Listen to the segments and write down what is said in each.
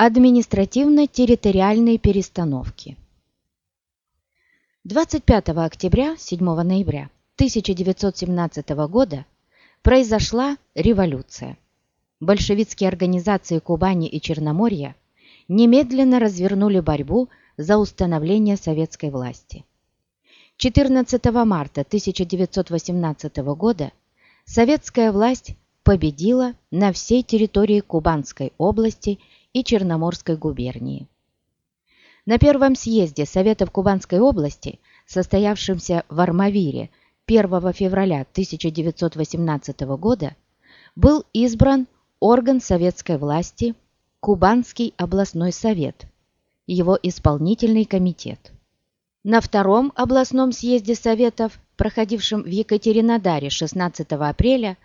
Административно-территориальные перестановки 25 октября 7 ноября 1917 года произошла революция. Большевистские организации Кубани и Черноморья немедленно развернули борьбу за установление советской власти. 14 марта 1918 года советская власть победила на всей территории Кубанской области и Черноморской губернии. На первом съезде Советов Кубанской области, состоявшемся в Армавире 1 февраля 1918 года, был избран орган советской власти Кубанский областной совет, его исполнительный комитет. На втором областном съезде Советов, проходившем в Екатеринодаре 16 апреля,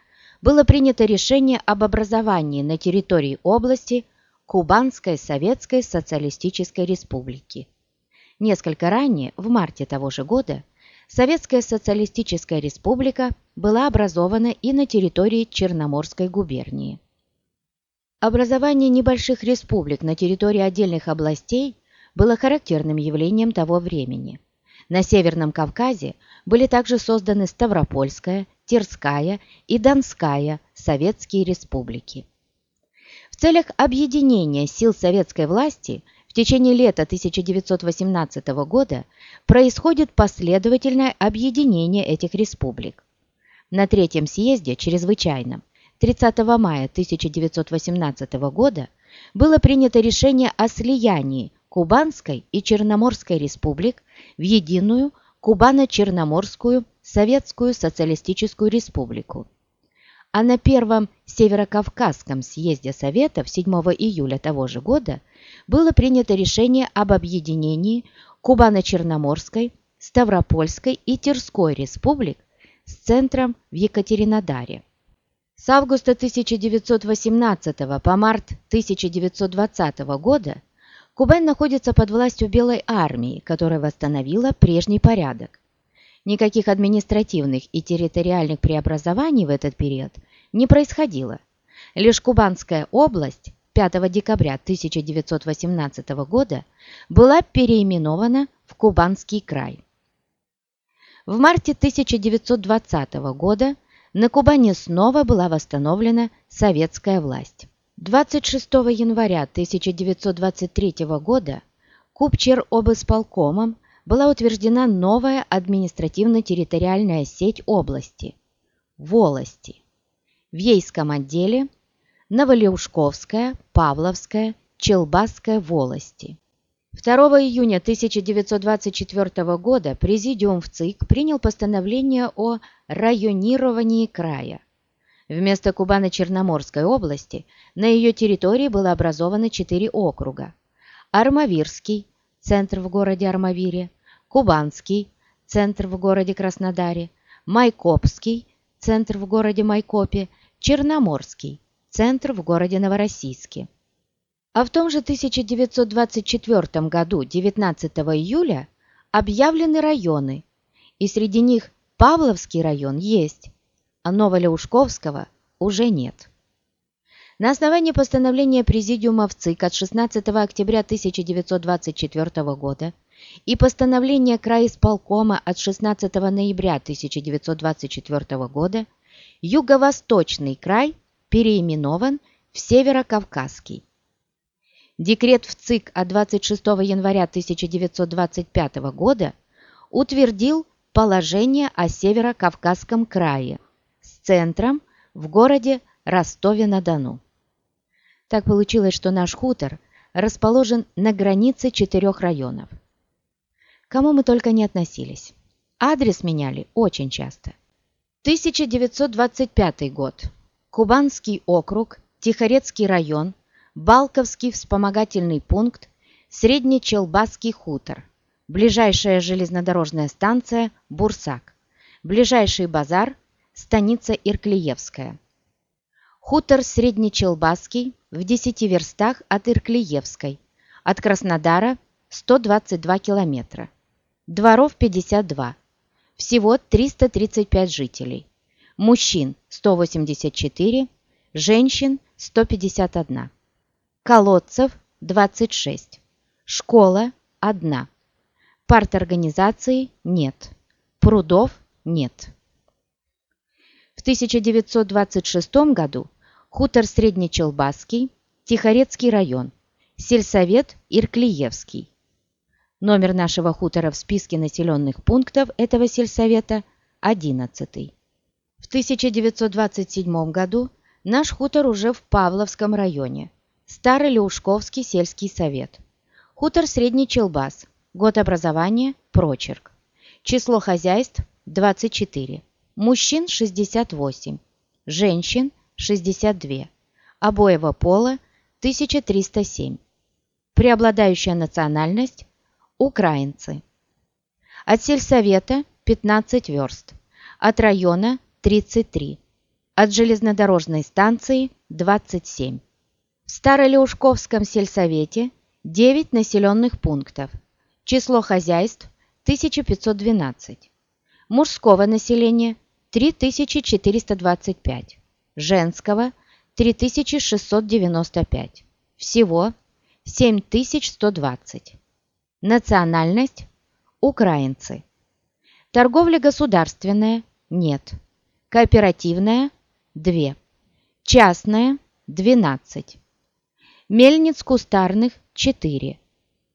было принято решение об образовании на территории области Кубанской Советской Социалистической Республики. Несколько ранее, в марте того же года, Советская Социалистическая Республика была образована и на территории Черноморской губернии. Образование небольших республик на территории отдельных областей было характерным явлением того времени. На Северном Кавказе были также созданы Ставропольская, Терская и Донская советские республики. В целях объединения сил советской власти в течение лета 1918 года происходит последовательное объединение этих республик. На Третьем съезде, чрезвычайном, 30 мая 1918 года было принято решение о слиянии Кубанской и Черноморской республик в единую Кубано-Черноморскую Советскую Социалистическую Республику. А на первом Северокавказском съезде Советов 7 июля того же года было принято решение об объединении Кубано-Черноморской, Ставропольской и Терской республик с центром в Екатеринодаре. С августа 1918 по март 1920 года Кубань находится под властью Белой армии, которая восстановила прежний порядок. Никаких административных и территориальных преобразований в этот период не происходило. Лишь Кубанская область 5 декабря 1918 года была переименована в Кубанский край. В марте 1920 года на Кубани снова была восстановлена советская власть. 26 января 1923 года Купчер обысполкомом была утверждена новая административно-территориальная сеть области – Волости. В Ейском отделе – Новолеушковская, Павловская, Челбасская волости. 2 июня 1924 года Президиум в ЦИК принял постановление о районировании края. Вместо Кубано-Черноморской области на ее территории было образовано четыре округа – Армавирский, центр в городе Армавире, Кубанский, центр в городе Краснодаре, Майкопский, центр в городе Майкопе, Черноморский, центр в городе Новороссийске. А в том же 1924 году, 19 июля, объявлены районы, и среди них Павловский район есть, а Новолеушковского уже нет. На основании постановления Президиума в ЦИК от 16 октября 1924 года и постановления Краисполкома от 16 ноября 1924 года Юго-Восточный край переименован в Северо-Кавказский. Декрет в ЦИК от 26 января 1925 года утвердил положение о Северо-Кавказском крае с центром в городе Ростове-на-Дону. Так получилось, что наш хутор расположен на границе четырех районов. Кому мы только не относились. Адрес меняли очень часто. 1925 год. Кубанский округ, Тихорецкий район, Балковский вспомогательный пункт, Среднечелбасский хутор, ближайшая железнодорожная станция Бурсак, ближайший базар, станица Ирклиевская. Хутор Среднечелбасский в 10 верстах от Ирклиевской, от Краснодара 122 километра. Дворов 52. Всего 335 жителей. Мужчин 184, женщин 151. Колодцев – 26. Школа – 1. Парторганизации – нет. Прудов – нет. В 1926 году хутор Среднечелбасский, Тихорецкий район, сельсовет Ирклиевский. Номер нашего хутора в списке населенных пунктов этого сельсовета – 11. В 1927 году наш хутор уже в Павловском районе. Старый Леушковский сельский совет. Хутор Средний Челбас. Год образования – прочерк. Число хозяйств – 24. Мужчин – 68. Женщин – 62. Обоего пола – 1307. Преобладающая национальность – украинцы. От сельсовета – 15 верст. От района – 33. От железнодорожной станции – 27. В Старолеушковском сельсовете 9 населенных пунктов. Число хозяйств – 1512. Мужского населения – 3425. Женского – 3695. Всего – 7120. Национальность – украинцы. Торговля государственная – нет. Кооперативная – 2. Частная – 12. Мельниц кустарных – 4.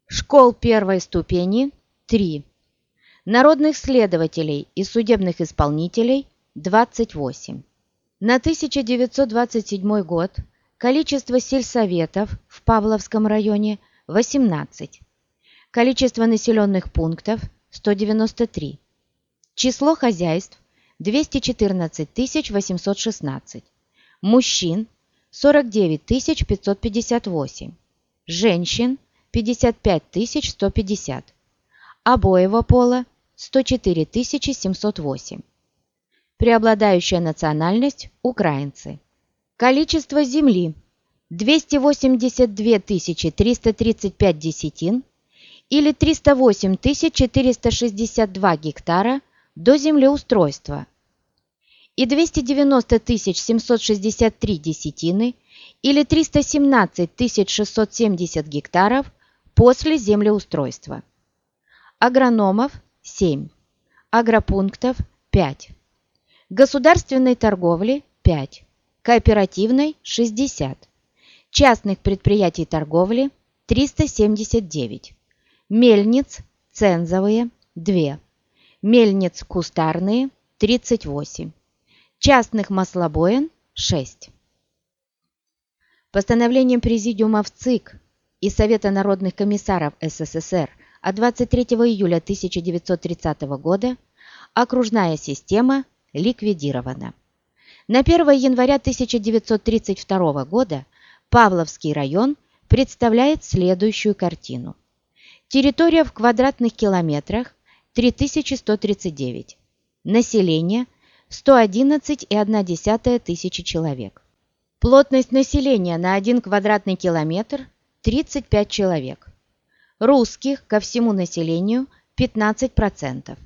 Школ первой ступени – 3. Народных следователей и судебных исполнителей – 28. На 1927 год количество сельсоветов в Павловском районе – 18. Количество населенных пунктов – 193. Число хозяйств 214 816. Мужчин 49 558. Женщин 55 150. Обоего пола 104 708. Преобладающая национальность – украинцы. Количество земли – 282 335 десятин или 308 462 гектара до землеустройства и 290 763 десятины или 317 670 гектаров после землеустройства. Агрономов – 7. Агропунктов – 5. Государственной торговли – 5. Кооперативной – 60. Частных предприятий торговли – 379. Мельниц – цензовые – 2 мельниц кустарные – 38, частных маслобоин – 6. Постановлением Президиума в ЦИК и Совета народных комиссаров СССР от 23 июля 1930 года окружная система ликвидирована. На 1 января 1932 года Павловский район представляет следующую картину. Территория в квадратных километрах 3139. Население 111,1 тысячи человек. Плотность населения на 1 квадратный километр 35 человек. Русских ко всему населению 15%.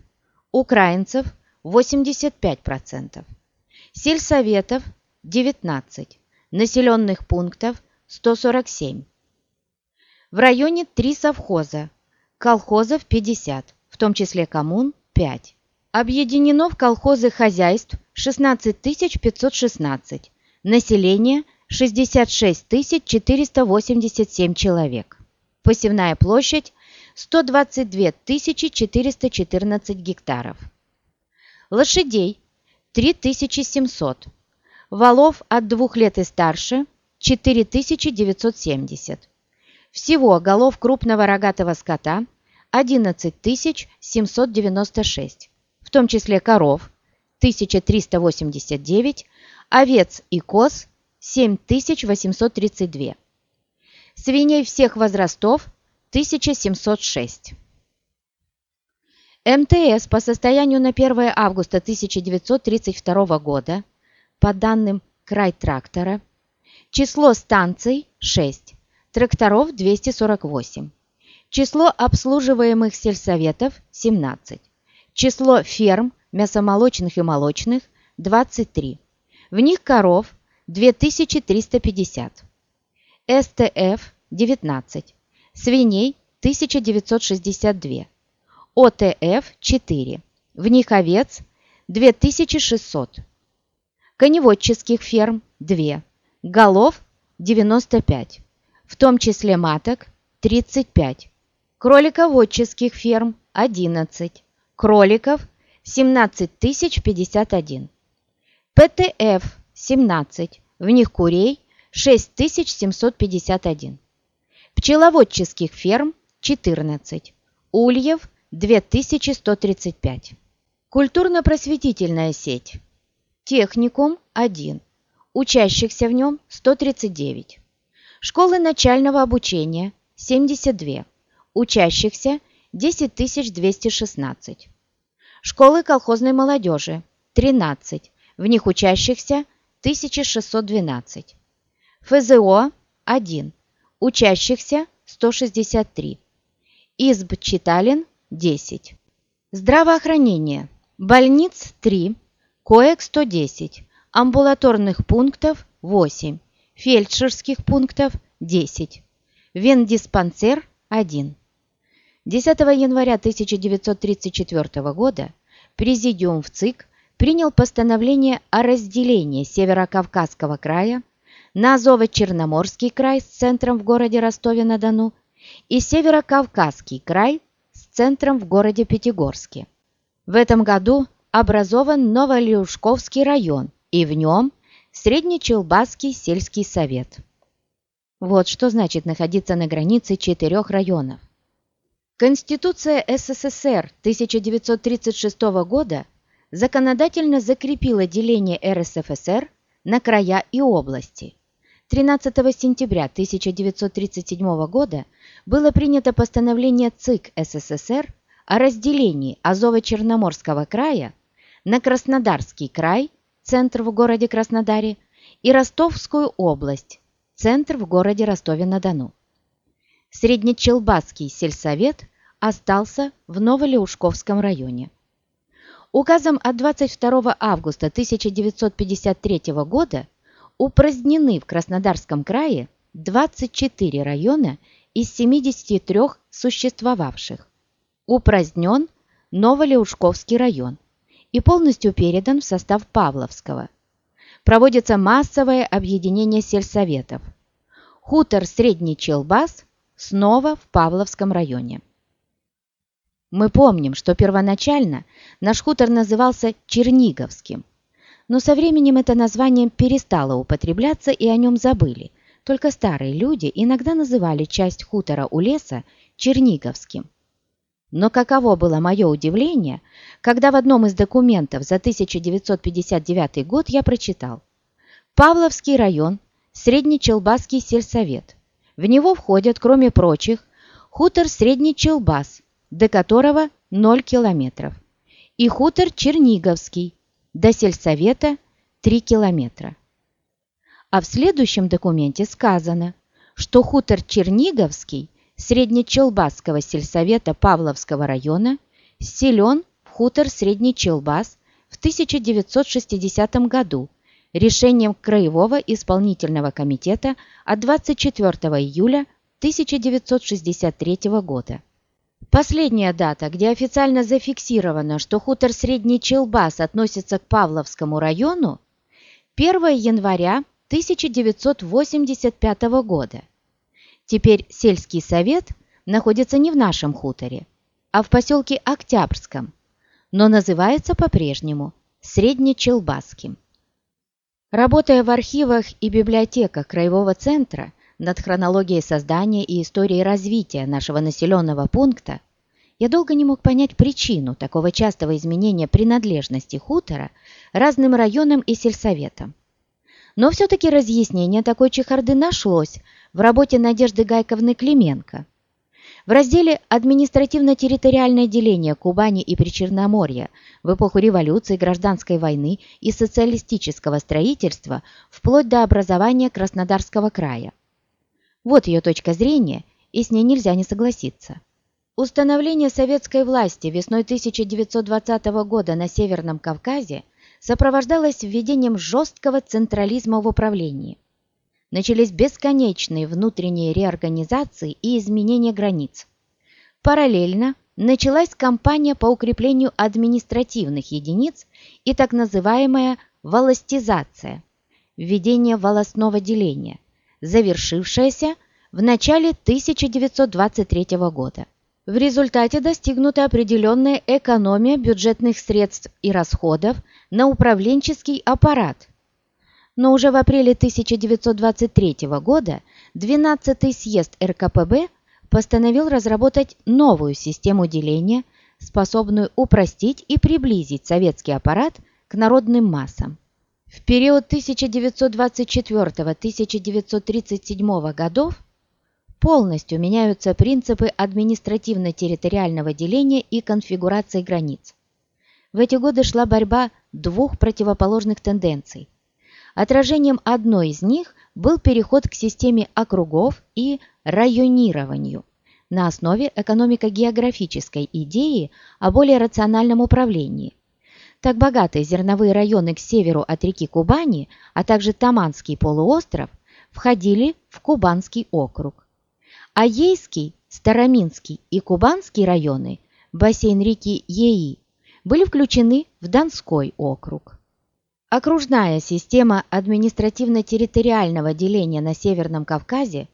Украинцев 85%. Сельсоветов 19. Населенных пунктов 147. В районе 3 совхоза, колхозов 50 в том числе коммун, 5. Объединено в колхозы хозяйств 16 516, население 66 487 человек. Посевная площадь 122 414 гектаров. Лошадей 3700. Валов от двух лет и старше 4970. Всего голов крупного рогатого скота 11 796, в том числе коров 1389, овец и коз 7832, свиней всех возрастов 1706. МТС по состоянию на 1 августа 1932 года, по данным край трактора, число станций 6, тракторов 248. Число обслуживаемых сельсоветов – 17. Число ферм, мясомолочных и молочных – 23. В них коров – 2350. СТФ 19, свиней 1962, ОТФ 4, в них овец 2600, коневодческих ферм 2, голов 95, в том числе маток 35, кролиководческих ферм 11, кроликов 17 051, ПТФ 17, в них курей 6751, пчеловодческих ферм 14, ульев 2135. Культурно-просветительная сеть. Техникум 1. Учащихся в нем 139. Школы начального обучения 72. Учащихся 10216. Школы колхозной молодежи 13. В них учащихся 1612. ФЗО 1. Учащихся 163. Изб читалин 10. Здравоохранение. Больниц 3. Коек 110. Амбулаторных пунктов 8. Фельдшерских пунктов 10. Вендиспансер 1. 10 января 1934 года Президиум в ЦИК принял постановление о разделении Северокавказского края на Азово-Черноморский край с центром в городе Ростове-на-Дону и Северокавказский край центром в городе Пятигорске. В этом году образован Новолюшковский район и в нем Среднечелбасский сельский совет. Вот что значит находиться на границе четырех районов. Конституция СССР 1936 года законодательно закрепила деление РСФСР на края и области. 13 сентября 1937 года было принято постановление ЦИК СССР о разделении Азово-Черноморского края на Краснодарский край, центр в городе Краснодаре, и Ростовскую область, центр в городе Ростове-на-Дону. Среднечелбасский сельсовет остался в Новолеушковском районе. Указом от 22 августа 1953 года упразднены в Краснодарском крае 24 района из 73 существовавших. Упразднен Новолеушковский район и полностью передан в состав Павловского. Проводится массовое объединение сельсоветов. Хутор Средний Челбас снова в Павловском районе. Мы помним, что первоначально наш хутор назывался Черниговским, но со временем это название перестало употребляться и о нем забыли. Только старые люди иногда называли часть хутора у леса Черниговским. Но каково было мое удивление, когда в одном из документов за 1959 год я прочитал «Павловский район, Среднечелбасский сельсовет. В него входят, кроме прочих, хутор Средний Челбас, до которого 0 километров, и хутор Черниговский, до сельсовета 3 километра. А в следующем документе сказано, что хутор Черниговский Среднечелбасского сельсовета Павловского района селен в хутор Средний Челбас в 1960 году решением Краевого исполнительного комитета от 24 июля 1963 года. Последняя дата, где официально зафиксировано, что хутор Средний Челбас относится к Павловскому району, 1 января 1985 года. Теперь сельский совет находится не в нашем хуторе, а в поселке Октябрьском, но называется по-прежнему Среднечелбасским. Работая в архивах и библиотеках Краевого центра, над хронологией создания и историей развития нашего населенного пункта, я долго не мог понять причину такого частого изменения принадлежности хутора разным районам и сельсоветам. Но все-таки разъяснение такой чехарды нашлось в работе Надежды Гайковны Клименко. В разделе «Административно-территориальное деление Кубани и Причерноморья в эпоху революции, гражданской войны и социалистического строительства вплоть до образования Краснодарского края» Вот ее точка зрения, и с ней нельзя не согласиться. Установление советской власти весной 1920 года на Северном Кавказе сопровождалось введением жесткого централизма в управлении. начались бесконечные внутренние реорганизации и изменения границ. Параллельно началась кампания по укреплению административных единиц и так называемая волостизация – введение волостного деления, завершившаяся в начале 1923 года. В результате достигнута определенная экономия бюджетных средств и расходов на управленческий аппарат. Но уже в апреле 1923 года 12-й съезд РКПБ постановил разработать новую систему деления, способную упростить и приблизить советский аппарат к народным массам. В период 1924-1937 годов полностью меняются принципы административно-территориального деления и конфигурации границ. В эти годы шла борьба двух противоположных тенденций. Отражением одной из них был переход к системе округов и районированию на основе экономико-географической идеи о более рациональном управлении. Так богатые зерновые районы к северу от реки Кубани, а также Таманский полуостров входили в Кубанский округ. А Ейский, Староминский и Кубанский районы, бассейн реки Еи, были включены в Донской округ. Окружная система административно-территориального деления на Северном Кавказе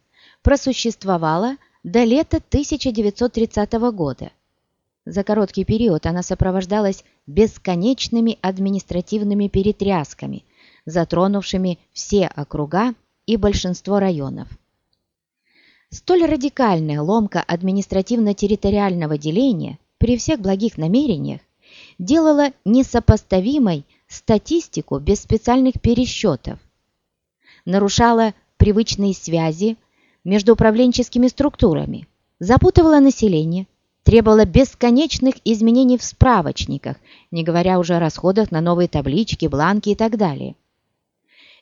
просуществовала до лета 1930 года. За короткий период она сопровождалась бесконечными административными перетрясками, затронувшими все округа и большинство районов. Столь радикальная ломка административно-территориального деления при всех благих намерениях делала несопоставимой статистику без специальных пересчетов, нарушала привычные связи между управленческими структурами, запутывала население, требовала бесконечных изменений в справочниках, не говоря уже о расходах на новые таблички, бланки и так далее.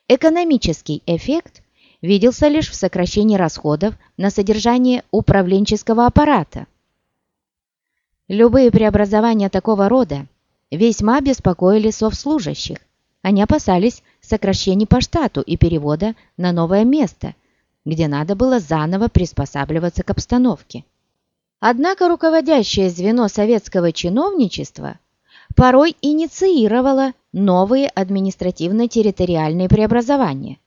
Экономический эффект виделся лишь в сокращении расходов на содержание управленческого аппарата. Любые преобразования такого рода весьма беспокоили совслужащих. Они опасались сокращений по штату и перевода на новое место, где надо было заново приспосабливаться к обстановке. Однако руководящее звено советского чиновничества порой инициировало новые административно-территориальные преобразования.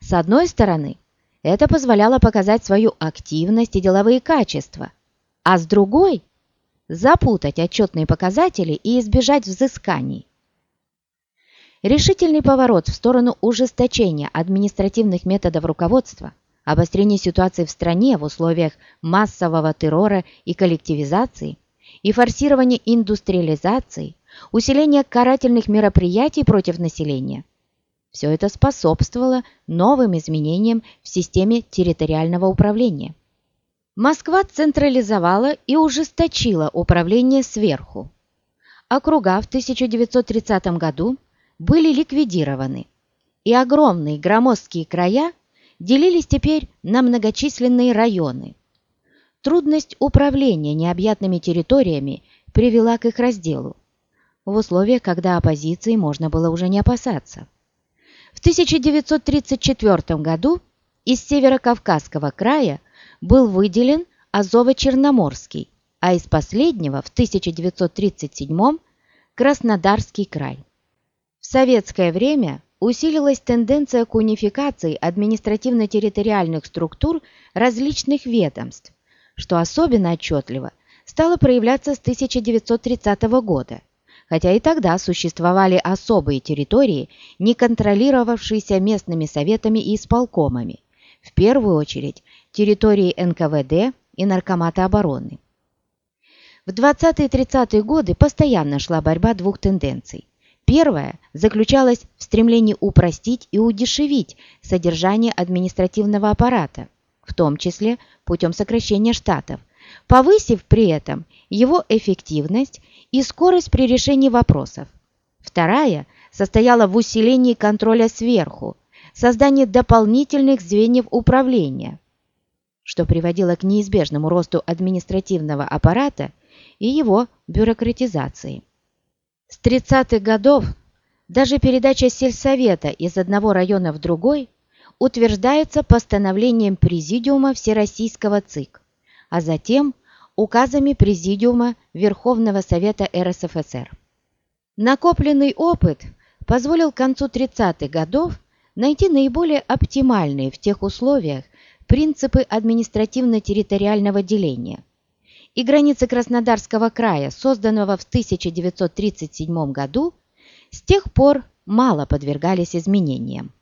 С одной стороны, это позволяло показать свою активность и деловые качества, а с другой – запутать отчетные показатели и избежать взысканий. Решительный поворот в сторону ужесточения административных методов руководства, обострение ситуации в стране в условиях массового террора и коллективизации и форсирование индустриализации, усиление карательных мероприятий против населения – все это способствовало новым изменениям в системе территориального управления. Москва централизовала и ужесточила управление сверху. Округа в 1930 году были ликвидированы, и огромные громоздкие края делились теперь на многочисленные районы. Трудность управления необъятными территориями привела к их разделу, в условиях, когда оппозиции можно было уже не опасаться. В 1934 году из Северокавказского края был выделен Азово-Черноморский, а из последнего в 1937 Краснодарский край. В советское время усилилась тенденция к унификации административно-территориальных структур различных ведомств, что особенно отчетливо стало проявляться с 1930 года, хотя и тогда существовали особые территории, не контролировавшиеся местными советами и исполкомами, в первую очередь территории НКВД и Наркомата обороны. В 20-30-е годы постоянно шла борьба двух тенденций. Первая заключалась в стремлении упростить и удешевить содержание административного аппарата, в том числе путем сокращения штатов, повысив при этом его эффективность и скорость при решении вопросов. Вторая состояла в усилении контроля сверху, создании дополнительных звеньев управления, что приводило к неизбежному росту административного аппарата и его бюрократизации. С 30-х годов даже передача сельсовета из одного района в другой утверждается постановлением Президиума Всероссийского ЦИК, а затем указами Президиума Верховного Совета РСФСР. Накопленный опыт позволил к концу 30-х годов найти наиболее оптимальные в тех условиях принципы административно-территориального деления. И границы Краснодарского края, созданного в 1937 году, с тех пор мало подвергались изменениям.